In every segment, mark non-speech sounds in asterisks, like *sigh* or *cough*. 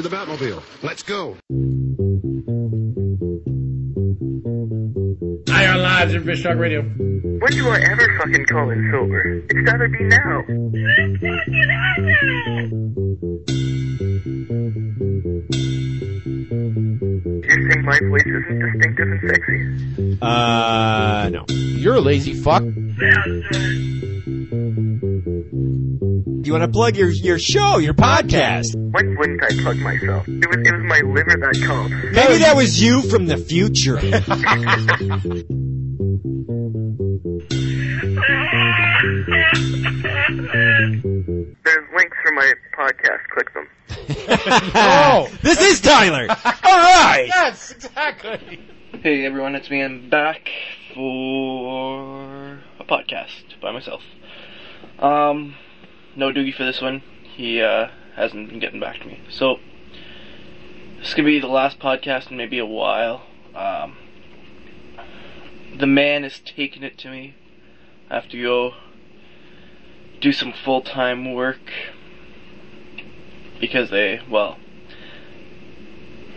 To the Batmobile. Let's go. Hi, our lives in Fish Talk Radio. When do I ever fucking call in sober? It's gotta be now. You're saying my voice isn't distinctive and sexy? Uh, no. You're a lazy fuck. You want to plug your your show, your podcast? When wouldn't I plug myself? It was, it was my liver that called. Maybe that was you from the future. *laughs* There's links for my podcast. Click them. *laughs* Oh, this is Tyler. All right. yes, exactly. Hey everyone, it's me. I'm back for a podcast by myself. Um, no Doogie for this one. He uh, hasn't been getting back to me. So this could be the last podcast in maybe a while. Um, the man is taking it to me. I have to go do some full time work because they well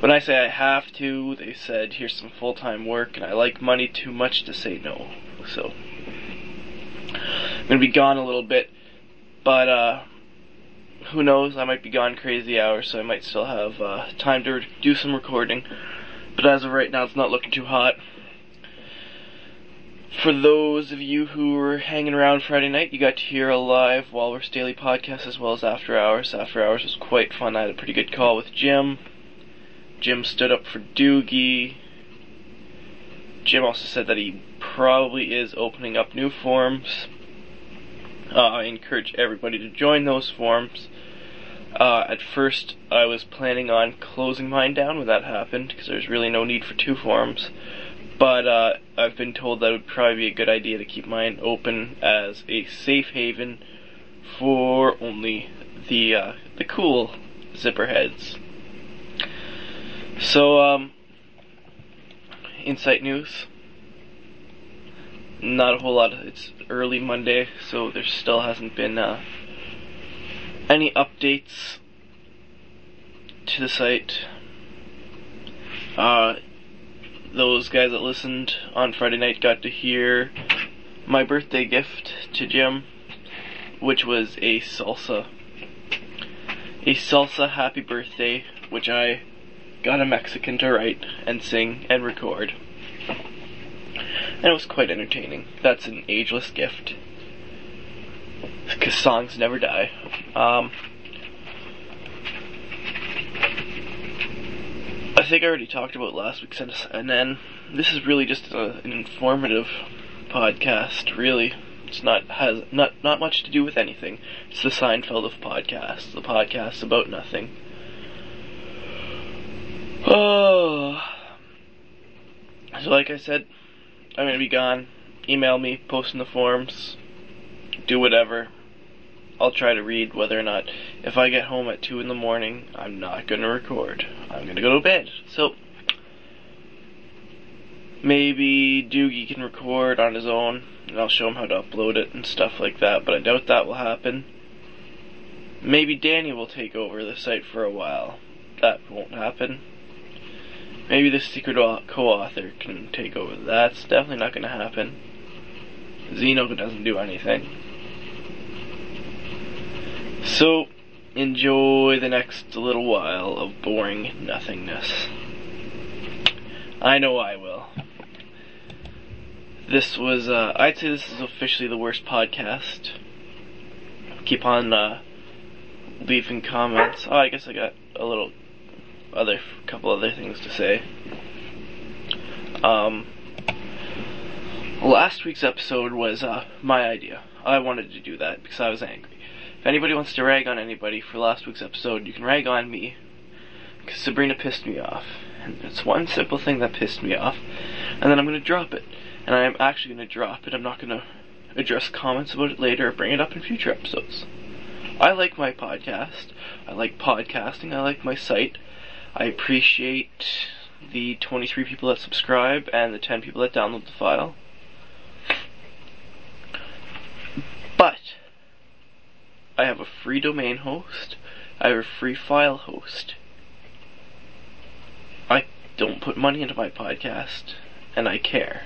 when I say I have to, they said here's some full time work, and I like money too much to say no. So I'm gonna be gone a little bit, but uh, who knows? I might be gone crazy hours, so I might still have uh, time to do some recording. But as of right now, it's not looking too hot. For those of you who were hanging around Friday night, you got to hear a live Walrus Daily podcast as well as After Hours. After Hours was quite fun. I had a pretty good call with Jim. Jim stood up for Doogie. Jim also said that he probably is opening up new forums. Uh, I encourage everybody to join those forums. Uh, at first, I was planning on closing mine down when that happened because there's really no need for two forums. But uh, I've been told that it would probably be a good idea to keep mine open as a safe haven for only the uh, the cool zipper heads. So, um, insight news. Not a whole lot. Of, It's early Monday, so there still hasn't been uh, any updates to the site. Uh, those guys that listened on Friday night got to hear my birthday gift to Jim, which was a salsa. A salsa happy birthday, which I got a Mexican to write and sing and record. And it was quite entertaining. That's an ageless gift. Because songs never die. Um, I think I already talked about last week's and then this is really just a, an informative podcast. Really, it's not has not not much to do with anything. It's the Seinfeld of podcasts. The podcast about nothing. Oh. *sighs* So, like I said, I'm gonna be gone. Email me, post in the forums, do whatever. I'll try to read whether or not. If I get home at 2 in the morning, I'm not gonna record. I'm gonna go to bed. So, maybe Doogie can record on his own, and I'll show him how to upload it and stuff like that, but I doubt that will happen. Maybe Danny will take over the site for a while. That won't happen. Maybe the secret co-author can take over. That's definitely not going to happen. Zeno doesn't do anything. So, enjoy the next little while of boring nothingness. I know I will. This was, uh, I'd say this is officially the worst podcast. Keep on, uh, leaving comments. Oh, I guess I got a little other couple other things to say. Um, last week's episode was uh, my idea. I wanted to do that because I was angry. If anybody wants to rag on anybody for last week's episode, you can rag on me because Sabrina pissed me off. And it's one simple thing that pissed me off, and then I'm going to drop it. And I'm actually going to drop it. I'm not going to address comments about it later or bring it up in future episodes. I like my podcast. I like podcasting. I like my site. I appreciate the 23 people that subscribe and the 10 people that download the file. But I have a free domain host. I have a free file host. I don't put money into my podcast, and I care.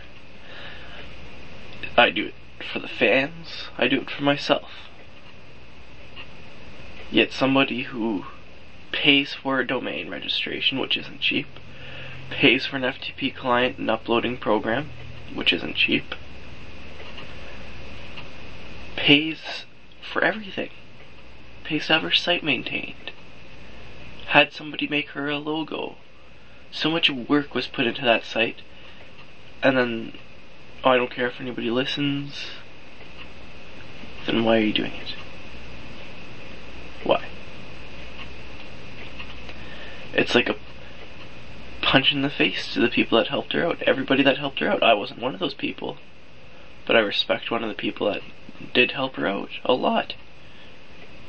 I do it for the fans, I do it for myself. Yet somebody who pays for a domain registration, which isn't cheap, pays for an FTP client and uploading program, which isn't cheap, pays for everything, pays to have her site maintained, had somebody make her a logo. So much work was put into that site, and then, oh, I don't care if anybody listens, then why are you doing it? Why? It's like a punch in the face to the people that helped her out. Everybody that helped her out. I wasn't one of those people. But I respect one of the people that did help her out a lot.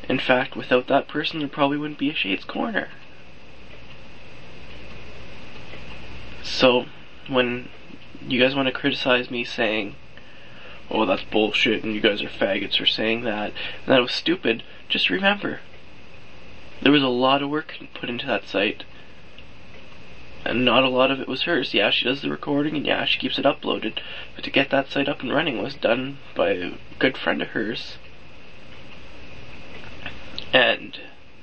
In fact, without that person, there probably wouldn't be a Shades Corner. So, when you guys want to criticize me saying, oh, that's bullshit and you guys are faggots for saying that, and that was stupid, just remember, there was a lot of work put into that site. And not a lot of it was hers. Yeah, she does the recording and yeah, she keeps it uploaded. But to get that site up and running was done by a good friend of hers. And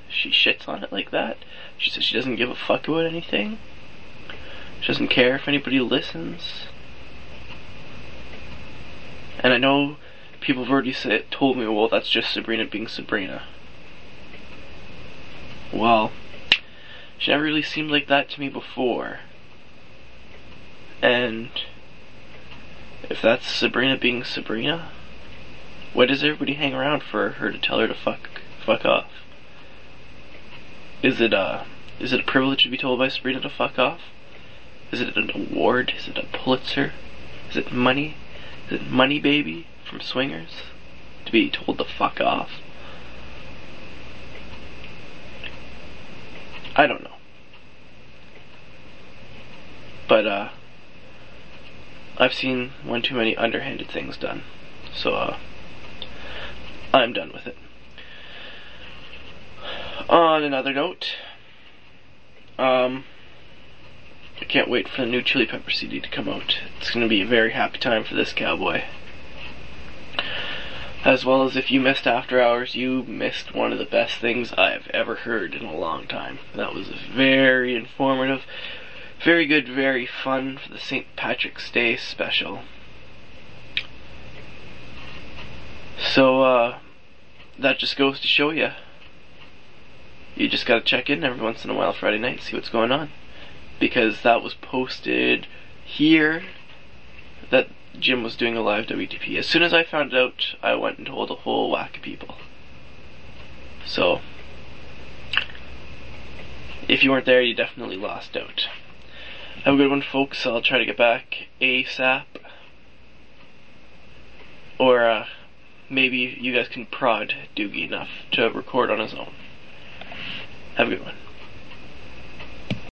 she shits on it like that. She says she doesn't give a fuck about anything. She doesn't care if anybody listens. And I know people have already said, told me, well, that's just Sabrina being Sabrina. Well, she never really seemed like that to me before. And if that's Sabrina being Sabrina, why does everybody hang around for her to tell her to fuck fuck off? Is it uh is it a privilege to be told by Sabrina to fuck off? Is it an award? Is it a Pulitzer? Is it money? Is it money baby from swingers? To be told to fuck off? I don't know. But, uh, I've seen one too many underhanded things done. So, uh, I'm done with it. On another note, um, I can't wait for the new Chili Pepper CD to come out. It's gonna be a very happy time for this cowboy. As well as if you missed After Hours, you missed one of the best things I've ever heard in a long time. That was very informative, very good, very fun for the St. Patrick's Day special. So, uh, that just goes to show you. You just gotta check in every once in a while Friday night, see what's going on. Because that was posted here that Jim was doing a live WTP. As soon as I found out, I went and told a whole whack of people. So, if you weren't there, you definitely lost out. Have a good one, folks. I'll try to get back ASAP. Or, uh, maybe you guys can prod Doogie enough to record on his own. Have a good one.